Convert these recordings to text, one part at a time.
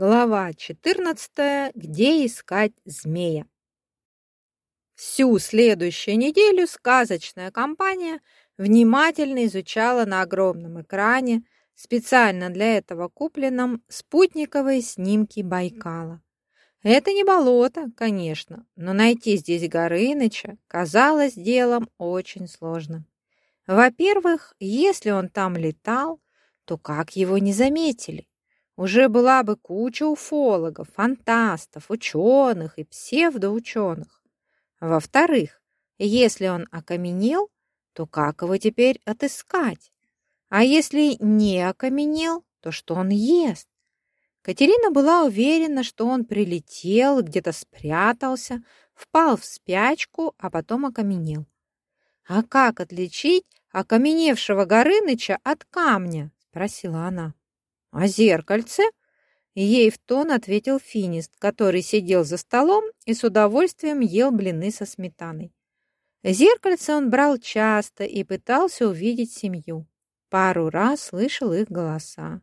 Глава 14. Где искать змея? Всю следующую неделю сказочная компания внимательно изучала на огромном экране, специально для этого купленном, спутниковые снимки Байкала. Это не болото, конечно, но найти здесь Горыныча казалось делом очень сложным. Во-первых, если он там летал, то как его не заметили? Уже была бы куча уфологов, фантастов, ученых и псевдоученых. Во-вторых, если он окаменел, то как его теперь отыскать? А если не окаменел, то что он ест? Катерина была уверена, что он прилетел, где-то спрятался, впал в спячку, а потом окаменел. «А как отличить окаменевшего Горыныча от камня?» – спросила она. «А зеркальце?» Ей в тон ответил финист, который сидел за столом и с удовольствием ел блины со сметаной. Зеркальце он брал часто и пытался увидеть семью. Пару раз слышал их голоса.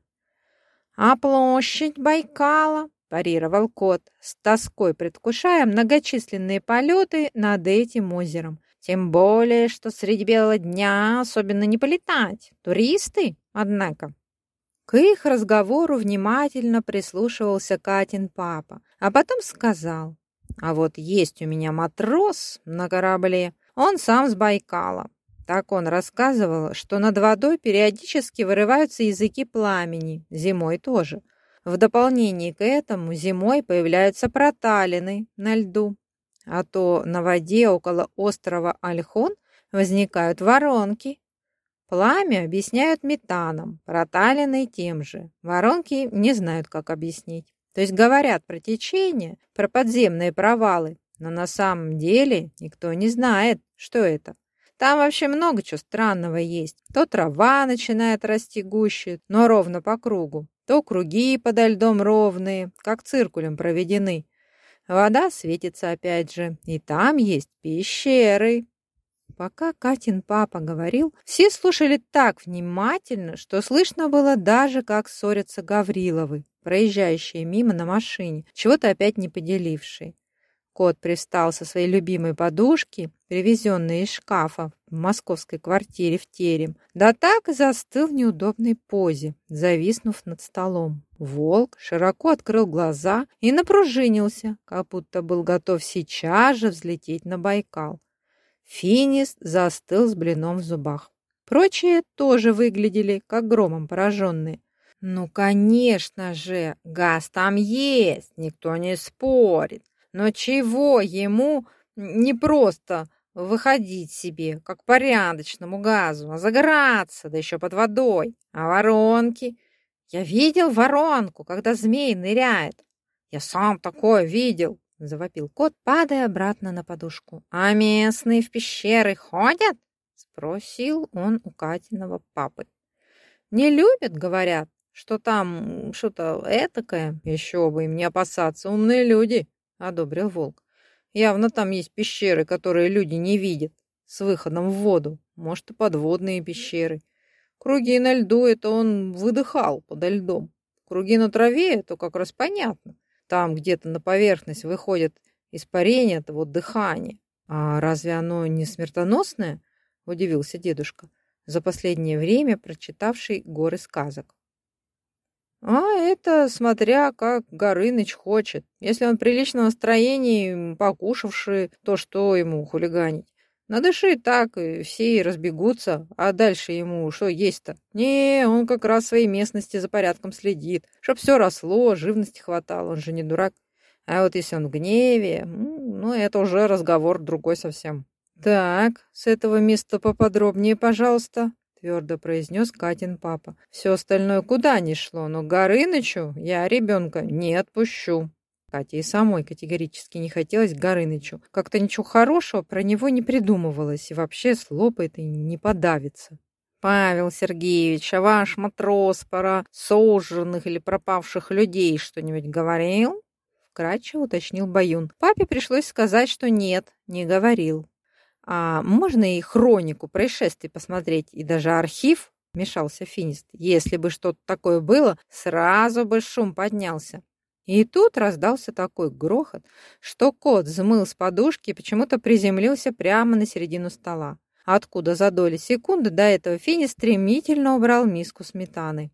«А площадь Байкала?» – парировал кот, с тоской предвкушая многочисленные полеты над этим озером. «Тем более, что среди белого дня особенно не полетать. Туристы, однако». К их разговору внимательно прислушивался Катин папа, а потом сказал, «А вот есть у меня матрос на корабле, он сам с Байкала». Так он рассказывал, что над водой периодически вырываются языки пламени, зимой тоже. В дополнение к этому зимой появляются проталины на льду, а то на воде около острова Альхон возникают воронки, Пламя объясняют метаном, проталиной тем же. Воронки не знают, как объяснить. То есть говорят про течение, про подземные провалы, но на самом деле никто не знает, что это. Там вообще много чего странного есть. То трава начинает расти гуще, но ровно по кругу, то круги подо льдом ровные, как циркулем проведены. Вода светится опять же, и там есть пещеры, Пока Катин папа говорил, все слушали так внимательно, что слышно было даже, как ссорятся Гавриловы, проезжающие мимо на машине, чего-то опять не поделившие. Кот пристал со своей любимой подушки, привезенной из шкафа в московской квартире в терем, да так и застыл в неудобной позе, зависнув над столом. Волк широко открыл глаза и напружинился, как будто был готов сейчас же взлететь на Байкал. Финист застыл с блином в зубах. Прочие тоже выглядели, как громом пораженные. «Ну, конечно же, газ там есть, никто не спорит. Но чего ему не просто выходить себе, как порядочному газу, а загораться, да еще под водой? А воронки? Я видел воронку, когда змей ныряет. Я сам такое видел. — завопил кот, падая обратно на подушку. «А местные в пещеры ходят?» — спросил он у Катиного папы. «Не любят, говорят, что там что-то этакое. Еще бы им не опасаться, умные люди», — одобрил волк. «Явно там есть пещеры, которые люди не видят, с выходом в воду. Может, и подводные пещеры. Круги на льду — это он выдыхал подо льдом. Круги на траве — это как раз понятно. Там где-то на поверхность выходит испарение, это вот дыхание. А разве оно не смертоносное? Удивился дедушка, за последнее время прочитавший горы сказок. А это смотря как Горыныч хочет. Если он приличного настроения, покушавший то, что ему хулиганить. Надыши так, и все разбегутся, а дальше ему что есть-то? Не, он как раз в своей местности за порядком следит, чтоб все росло, живности хватало, он же не дурак. А вот если он в гневе, ну, это уже разговор другой совсем. Так, с этого места поподробнее, пожалуйста, твердо произнес Катин папа. Все остальное куда ни шло, но Горынычу я ребенка не отпущу. Кате и самой категорически не хотелось Горынычу. Как-то ничего хорошего про него не придумывалось, и вообще слопает и не подавится. «Павел Сергеевич, а ваш матрос пора сожженных или пропавших людей что-нибудь говорил?» Вкратчиво уточнил Баюн. Папе пришлось сказать, что нет, не говорил. «А можно и хронику происшествий посмотреть, и даже архив?» Мешался Финист. «Если бы что-то такое было, сразу бы шум поднялся». И тут раздался такой грохот, что кот взмыл с подушки и почему-то приземлился прямо на середину стола, откуда за доли секунды до этого Фини стремительно убрал миску сметаны.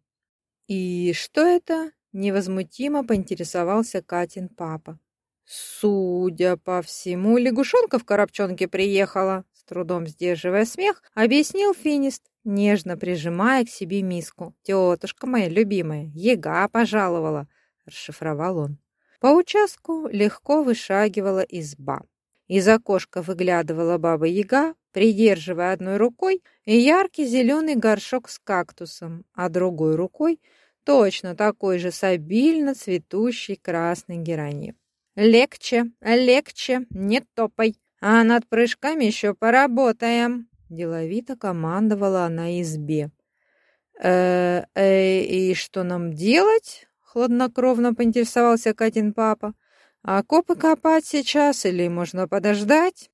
«И что это?» — невозмутимо поинтересовался Катин папа. «Судя по всему, лягушонка в коробчонке приехала», с трудом сдерживая смех, объяснил Финист, нежно прижимая к себе миску. «Тетушка моя любимая, ега пожаловала», — расшифровал он. По участку легко вышагивала изба. Из окошка выглядывала баба-яга, придерживая одной рукой яркий зеленый горшок с кактусом, а другой рукой точно такой же с обильно цветущей красной геранью. «Легче, легче, не топай, а над прыжками еще поработаем», деловито командовала она избе. «Э, э, и что нам делать?» Хладнокровно поинтересовался Катин папа. «А копы копать сейчас или можно подождать?»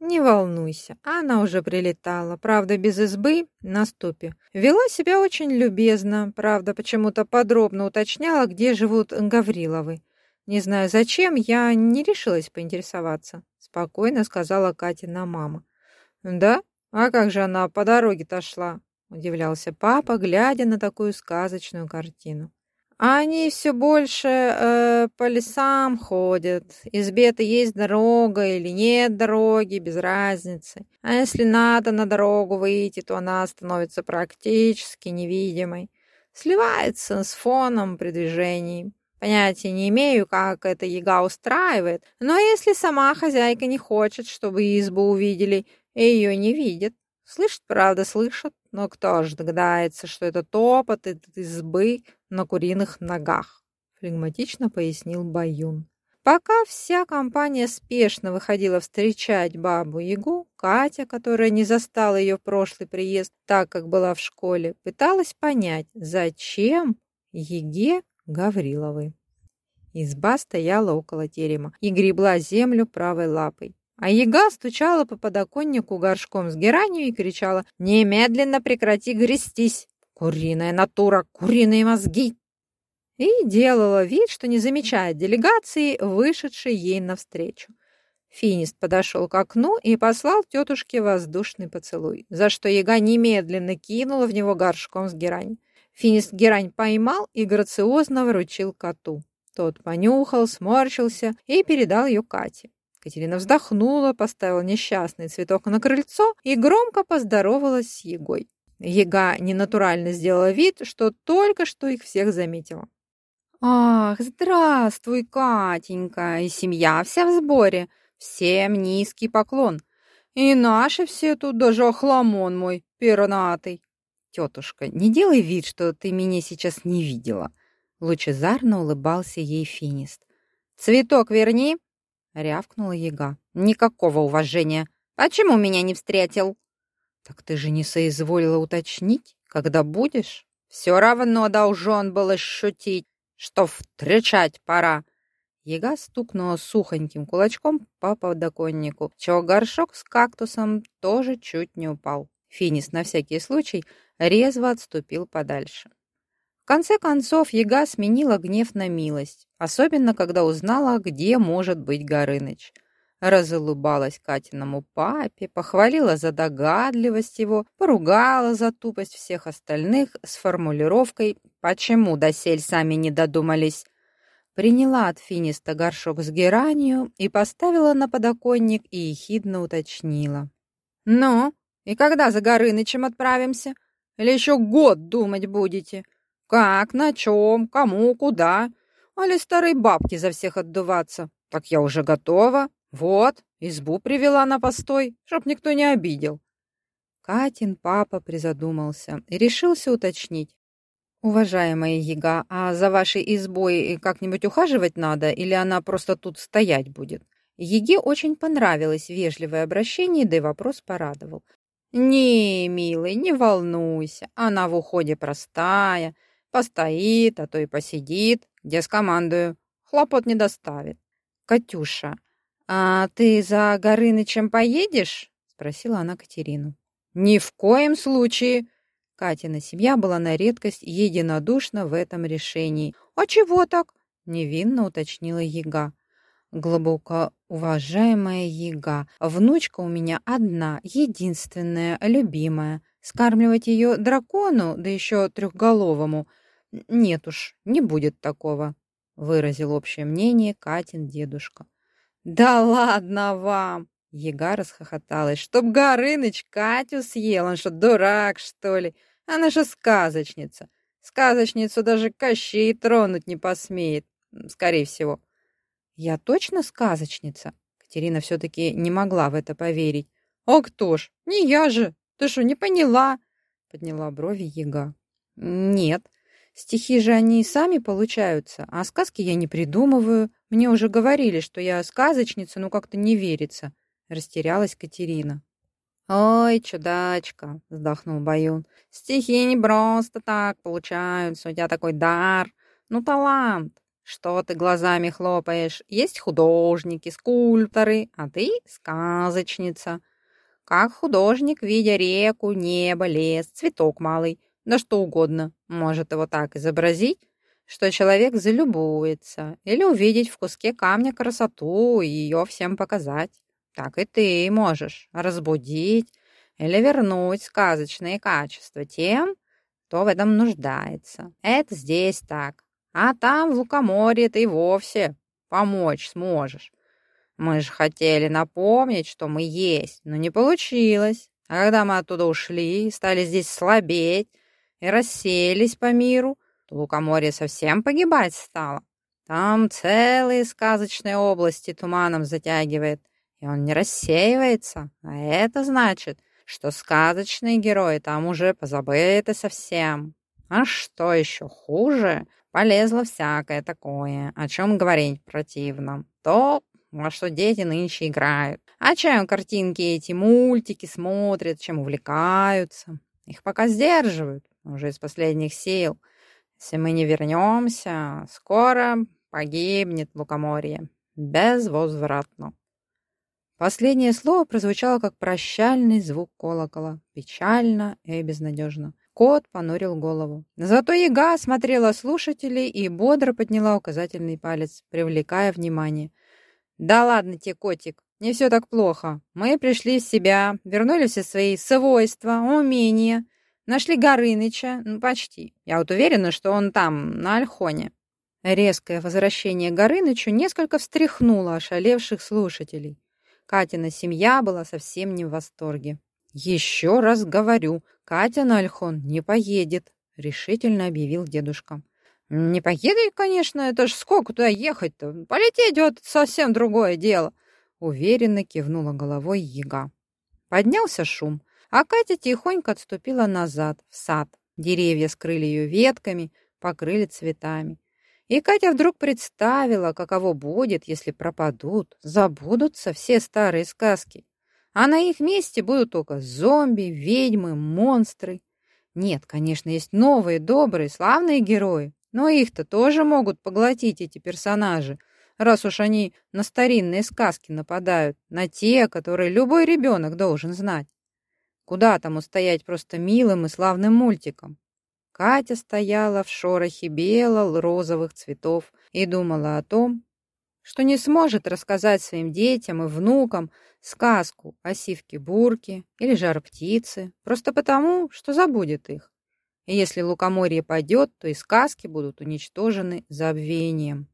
«Не волнуйся, она уже прилетала, правда, без избы, на ступе. Вела себя очень любезно, правда, почему-то подробно уточняла, где живут Гавриловы. Не знаю зачем, я не решилась поинтересоваться», — спокойно сказала Катина мама. «Да? А как же она по дороге-то шла?» — удивлялся папа, глядя на такую сказочную картину. А они все больше э, по лесам ходят. Избе-то есть дорога или нет дороги, без разницы. А если надо на дорогу выйти, то она становится практически невидимой. Сливается с фоном при движении. Понятия не имею, как это яга устраивает, но если сама хозяйка не хочет, чтобы избу увидели, ее не видят. Слышат, правда, слышат, но кто же догадается, что это топот из избы на куриных ногах, флегматично пояснил Баюн. Пока вся компания спешно выходила встречать бабу-ягу, Катя, которая не застала ее прошлый приезд, так как была в школе, пыталась понять, зачем Еге Гавриловой. Изба стояла около терема и гребла землю правой лапой. А яга стучала по подоконнику горшком с геранью и кричала «Немедленно прекрати грестись! Куриная натура, куриные мозги!» И делала вид, что не замечает делегации, вышедшей ей навстречу. Финист подошел к окну и послал тетушке воздушный поцелуй, за что яга немедленно кинула в него горшком с герань. Финист герань поймал и грациозно вручил коту. Тот понюхал, сморщился и передал ее Кате. Катерина вздохнула, поставила несчастный цветок на крыльцо и громко поздоровалась с Егой. Ега ненатурально сделала вид, что только что их всех заметила. «Ах, здравствуй, Катенька, и семья вся в сборе. Всем низкий поклон. И наши все тут, даже охламон мой, пернатый». «Тетушка, не делай вид, что ты меня сейчас не видела», — лучезарно улыбался ей финист. «Цветок верни», рявкнула яга. Никакого уважения. Почему меня не встретил? Так ты же не соизволила уточнить, когда будешь? Все равно должен был шутить, что встречать пора. Яга стукнула сухоньким кулачком по подоконнику, чего горшок с кактусом тоже чуть не упал. Финис на всякий случай резво отступил подальше конце концов, Яга сменила гнев на милость, особенно когда узнала, где может быть Горыныч. Разулыбалась Катиному папе, похвалила за догадливость его, поругала за тупость всех остальных с формулировкой «Почему досель сами не додумались?» Приняла от финиста горшок с геранью и поставила на подоконник и ехидно уточнила. «Ну, и когда за Горынычем отправимся? Или еще год думать будете?» Как, на чем, кому, куда? Али старой бабки за всех отдуваться? Так я уже готова. Вот, избу привела на постой, чтоб никто не обидел. Катин папа призадумался и решился уточнить. «Уважаемая Яга, а за вашей избой как-нибудь ухаживать надо, или она просто тут стоять будет?» Еге очень понравилось вежливое обращение, да и вопрос порадовал. «Не, милый, не волнуйся, она в уходе простая, Постоит, а то и посидит, где скомандую. Хлопот не доставит. Катюша, а ты за Горынычем поедешь? Спросила она Катерину. Ни в коем случае. Катина семья была на редкость единодушна в этом решении. А чего так? невинно уточнила Яга. Глубоко уважаемая Яга, внучка у меня одна, единственная, любимая. Скармливать ее дракону, да еще трехголовому, нет уж, не будет такого, выразил общее мнение Катин дедушка. Да ладно вам! Яга расхохоталась. Чтоб Горыныч Катю съел, он что, дурак, что ли? Она же сказочница. Сказочницу даже Кощей тронуть не посмеет, скорее всего. Я точно сказочница? Катерина все-таки не могла в это поверить. А кто ж? Не я же. Ты что, не поняла? Подняла брови Яга. Нет. Стихи же они и сами получаются, а сказки я не придумываю. Мне уже говорили, что я сказочница, но как-то не верится. Растерялась Катерина. «Ой, чудачка!» — вздохнул Баюн. «Стихи не просто так получаются, у тебя такой дар, ну талант. Что ты глазами хлопаешь? Есть художники, скульпторы, а ты сказочница. Как художник, видя реку, небо, лес, цветок малый, да что угодно, может его так изобразить, что человек залюбуется, или увидеть в куске камня красоту и ее всем показать. Так и ты можешь разбудить или вернуть сказочные качества тем, кто в этом нуждается. Это здесь так. А там, в Лукоморье, ты вовсе помочь сможешь. Мы же хотели напомнить, что мы есть, но не получилось. А когда мы оттуда ушли, стали здесь слабеть и рассеялись по миру, то Лукоморье совсем погибать стало. Там целые сказочные области туманом затягивает и он не рассеивается. А это значит, что сказочные герои там уже позабыты совсем. А что еще хуже, полезло всякое такое, о чем говорить противно. То, во что дети нынче играют. А чем картинки эти, мультики смотрят, чем увлекаются. Их пока сдерживают, уже из последних сил. Если мы не вернемся, скоро погибнет лукоморье. Безвозвратно. Последнее слово прозвучало как прощальный звук колокола. Печально и безнадежно. Кот понурил голову. Зато яга смотрела слушателей и бодро подняла указательный палец, привлекая внимание. «Да ладно тебе, котик, не все так плохо. Мы пришли в себя, вернули все свои свойства, умения, нашли Горыныча, ну, почти. Я вот уверена, что он там, на Альхоне». Резкое возвращение Горынычу несколько встряхнуло ошалевших слушателей. Катина семья была совсем не в восторге. «Еще раз говорю, Катя на Альхон не поедет», — решительно объявил дедушка. «Не поедет, конечно, это ж сколько туда ехать-то? Полететь вот совсем другое дело», — уверенно кивнула головой яга. Поднялся шум, а Катя тихонько отступила назад, в сад. Деревья скрыли ее ветками, покрыли цветами. И Катя вдруг представила, каково будет, если пропадут, забудутся все старые сказки. А на их месте будут только зомби, ведьмы, монстры. Нет, конечно, есть новые, добрые, славные герои, но их-то тоже могут поглотить эти персонажи, раз уж они на старинные сказки нападают, на те, которые любой ребенок должен знать. Куда там устоять просто милым и славным мультиком? Катя стояла в шорохе бело-розовых цветов и думала о том, что не сможет рассказать своим детям и внукам сказку о сивке-бурке или жар-птице, просто потому, что забудет их. И если лукоморье падет, то и сказки будут уничтожены забвением.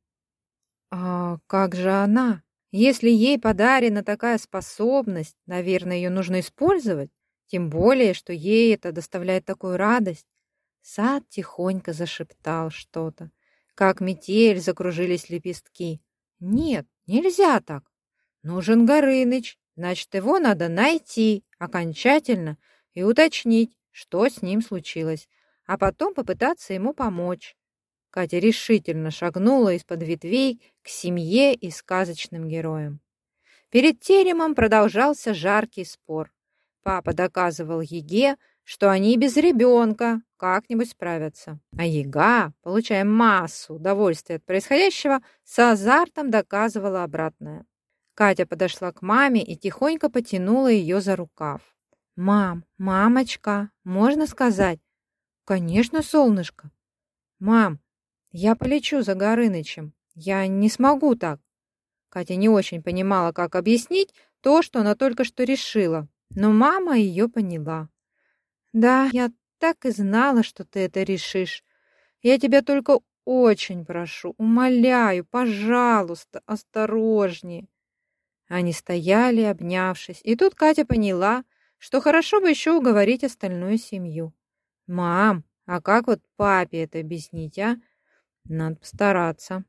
А как же она? Если ей подарена такая способность, наверное, ее нужно использовать, тем более, что ей это доставляет такую радость. Сад тихонько зашептал что-то. Как метель закружились лепестки. Нет, нельзя так. Нужен Горыныч, значит, его надо найти окончательно и уточнить, что с ним случилось, а потом попытаться ему помочь. Катя решительно шагнула из-под ветвей к семье и сказочным героям. Перед теремом продолжался жаркий спор. Папа доказывал Еге, что они без ребенка как-нибудь справятся. А Яга, получая массу удовольствия от происходящего, с азартом доказывала обратное. Катя подошла к маме и тихонько потянула ее за рукав. «Мам, мамочка, можно сказать?» «Конечно, солнышко». «Мам, я полечу за Горынычем. Я не смогу так. Катя не очень понимала, как объяснить то, что она только что решила, но мама ее поняла. «Да, я так и знала, что ты это решишь. Я тебя только очень прошу, умоляю, пожалуйста, осторожнее». Они стояли, обнявшись, и тут Катя поняла, что хорошо бы еще уговорить остальную семью. «Мам, а как вот папе это объяснить, а? Надо постараться».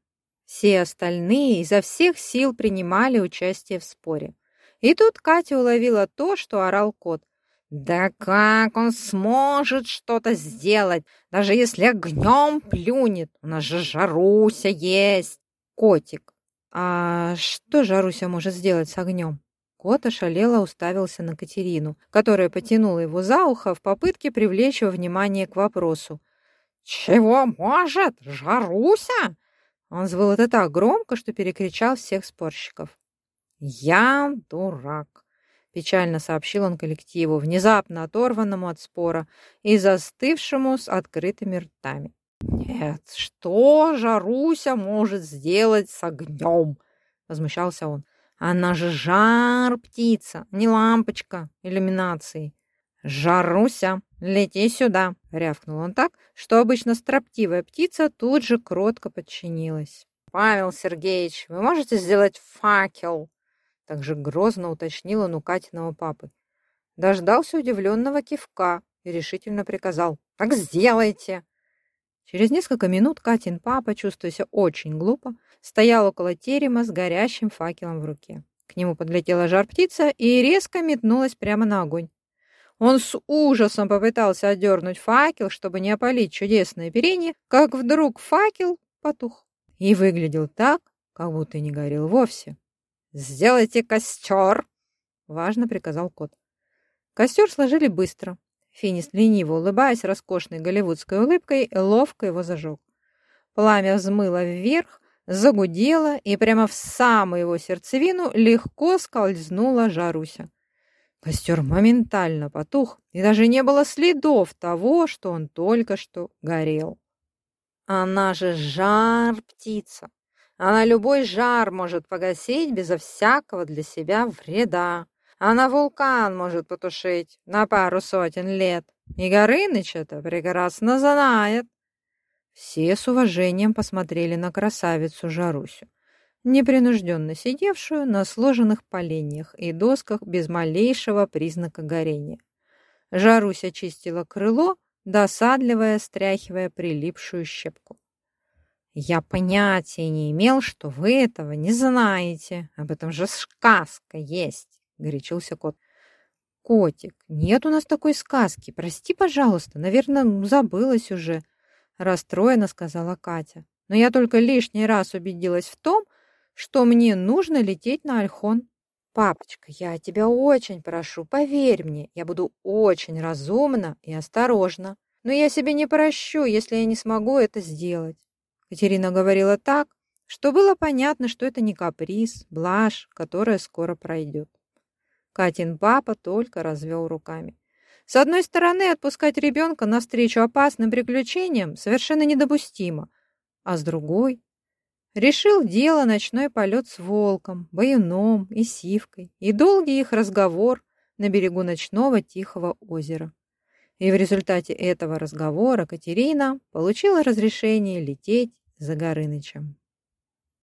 Все остальные изо всех сил принимали участие в споре. И тут Катя уловила то, что орал кот. «Да как он сможет что-то сделать, даже если огнем плюнет? У нас же Жаруся есть!» «Котик, а что Жаруся может сделать с огнем?» Кот ошалело уставился на Катерину, которая потянула его за ухо в попытке привлечь его внимание к вопросу. «Чего может Жаруся?» Он взвыл это так громко, что перекричал всех спорщиков. «Я дурак», — печально сообщил он коллективу, внезапно оторванному от спора и застывшему с открытыми ртами. «Нет, что Жаруся может сделать с огнем?» — возмущался он. «Она же жар-птица, не лампочка иллюминации. Жаруся, лети сюда!» — рявкнул он так, что обычно строптивая птица тут же кротко подчинилась. «Павел Сергеевич, вы можете сделать факел?» Также грозно уточнил он у Катиного папы. Дождался удивленного кивка и решительно приказал «Так сделайте!» Через несколько минут Катин папа, чувствуя себя очень глупо, стоял около терема с горящим факелом в руке. К нему подлетела жар-птица и резко метнулась прямо на огонь. Он с ужасом попытался отдернуть факел, чтобы не опалить чудесное оперение, как вдруг факел потух и выглядел так, как будто не горел вовсе. «Сделайте костер!» — важно приказал кот. Костер сложили быстро. Финист, лениво улыбаясь роскошной голливудской улыбкой, ловко его зажег. Пламя взмыло вверх, загудело, и прямо в самую его сердцевину легко скользнула Жаруся. Костер моментально потух, и даже не было следов того, что он только что горел. Она же жар-птица, она любой жар может погасить безо всякого для себя вреда. Она вулкан может потушить на пару сотен лет. И Горыныч это прекрасно знает. Все с уважением посмотрели на красавицу Жарусю, непринужденно сидевшую на сложенных поленьях и досках без малейшего признака горения. Жаруся чистила крыло, досадливая, стряхивая прилипшую щепку. Я понятия не имел, что вы этого не знаете. Об этом же сказка есть, горячился кот. Котик, нет у нас такой сказки. Прости, пожалуйста, наверное, забылась уже, расстроенно сказала Катя. Но я только лишний раз убедилась в том, что мне нужно лететь на Альхон. Папочка, я тебя очень прошу, поверь мне, я буду очень разумна и осторожна. Но я себе не прощу, если я не смогу это сделать. Катерина говорила так, что было понятно, что это не каприз, блажь, которая скоро пройдет. Катин папа только развел руками. С одной стороны, отпускать ребенка навстречу опасным приключениям совершенно недопустимо, а с другой решил дело ночной полет с волком, баюном и сивкой и долгий их разговор на берегу ночного тихого озера. И в результате этого разговора Катерина получила разрешение лететь за Горынычем.